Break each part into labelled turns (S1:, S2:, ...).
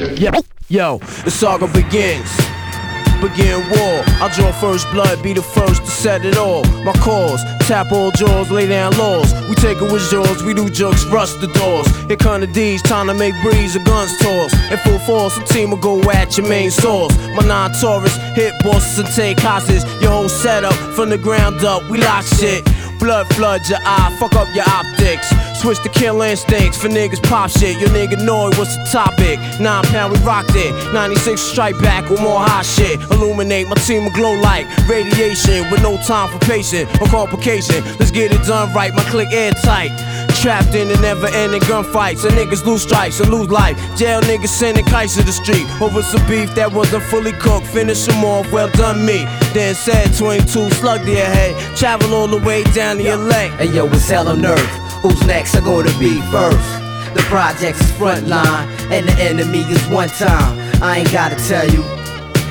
S1: Yo, yo, the saga begins. Begin war. I draw first blood, be the first to set it all. My cause, tap all jaws, lay down laws. We take it with jaws, we do jokes, rust the doors. Here come the D's, time to make breeze, the guns toss. In full force, a team will go at your main source. My non Taurus hit bosses and take hostages. Your whole setup from the ground up, we lock shit. Blood flood your eye, fuck up your optics. Switch to kill instincts for niggas pop shit. Your nigga know it, what's the topic? Nine pound, we rocked it. 96 strike back with more hot shit. Illuminate my team will glow like radiation with no time for patience or complication. Let's get it done right, my click airtight. Trapped in the never ending gunfights. And niggas lose strikes and lose life. Jail niggas sending kites to the street over some beef that wasn't fully cooked. Finish them off, well done me. Then said 22 slug to your head. Travel all the way down to your leg.
S2: Hey yo, it's hell on earth. Who's next are gonna be first? The projects is front line, and the enemy is one time. I ain't gotta tell you,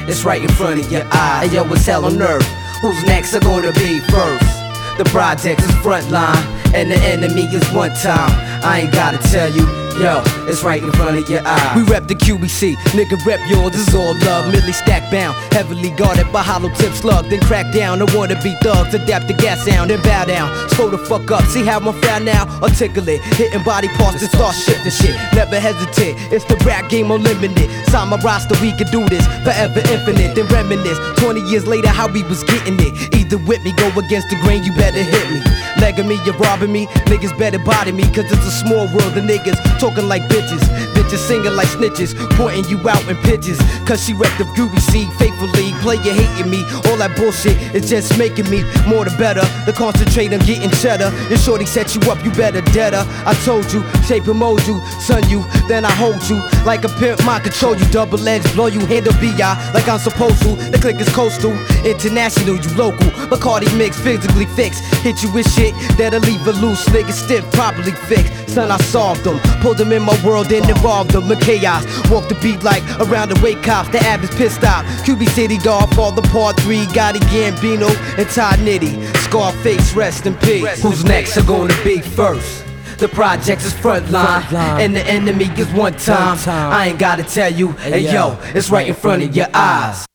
S2: it's right in front of your eye. Hey yo, it's hell on earth. Who's next are gonna be first? The projects is front line, and the enemy is one time. I ain't gotta tell you, yo, it's right in front of your eye.
S3: We rep the QBC, nigga rep yours, this is all love. Millie stack bound, heavily guarded by hollow tip slug. Then crack down, the wanna be thugs, adapt the gas sound, then bow down. Slow the fuck up, see how I'm found now? Articulate, hitting body parts, then start shifting shit. Never hesitate, it's the rap game unlimited. Sign my roster, we can do this, forever infinite. Then reminisce, 20 years later, how we was getting it. Either with me, go against the grain, you better hit me. Legging me, you're robbing me, niggas better body me, cause it's a small world, the niggas talking like bitches. Bitches singing like snitches, pointing you out in pitches. Cause she wrecked the groovy seed faithfully. Player hating me, all that bullshit is just making me more the better. The concentrate on getting cheddar. If shorty set you up, you better deader. I told you, shape and mold you, son you, then I hold you. Like a pimp, mind control you, double edge, blow you, handle BI like I'm supposed to. The click is coastal, international, you local. Bacardi mix, physically fixed. Hit you with shit that'll leave a loose nigga stiff, properly fixed. Son, I solved them, pulled them in my world and involved them in chaos. Walk the beat like around the wake cops, the app is pissed off. QB City dog, fall the part three, Gotti Gambino and Todd Nitti. Scarface, rest in peace.
S2: Who's next are gonna be first? The projects is front line,
S3: Front line.
S2: and the enemy is one time.
S3: time.
S2: I ain't gotta tell you, hey yo, it's right in front of your eyes.